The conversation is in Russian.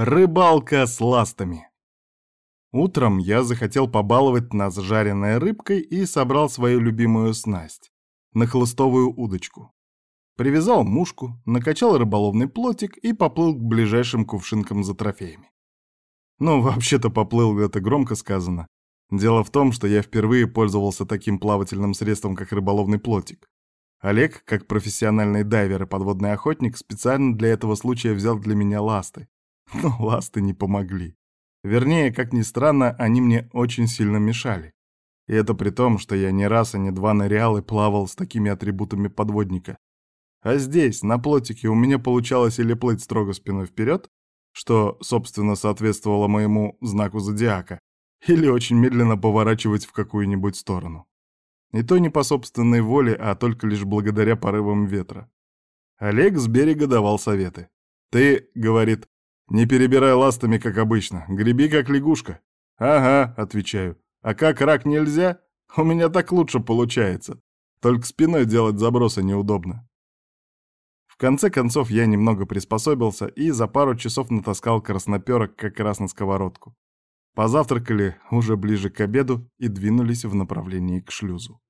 Рыбалка с ластами. Утром я захотел побаловать нас жареной рыбкой и собрал свою любимую снасть — на хлыстовую удочку. Привязал мушку, накачал рыболовный плотик и поплыл к ближайшим кувшинкам за трофеями. Ну, вообще-то поплыл, это громко сказано. Дело в том, что я впервые пользовался таким плавательным средством, как рыболовный плотик. Олег, как профессиональный дайвер и подводный охотник, специально для этого случая взял для меня ласты. Но ласты не помогли. Вернее, как ни странно, они мне очень сильно мешали. И это при том, что я не раз и не два нырял и плавал с такими атрибутами подводника. А здесь, на плотике, у меня получалось или плыть строго спиной вперед, что, собственно, соответствовало моему знаку зодиака, или очень медленно поворачивать в какую-нибудь сторону. И то не по собственной воле, а только лишь благодаря порывам ветра. Олег с берега давал советы. «Ты, — говорит, — не перебирай ластами, как обычно, греби, как лягушка». «Ага», — отвечаю, — «а как рак нельзя? У меня так лучше получается. Только спиной делать забросы неудобно». В конце концов я немного приспособился и за пару часов натаскал красноперок как раз на сковородку. Позавтракали уже ближе к обеду и двинулись в направлении к шлюзу.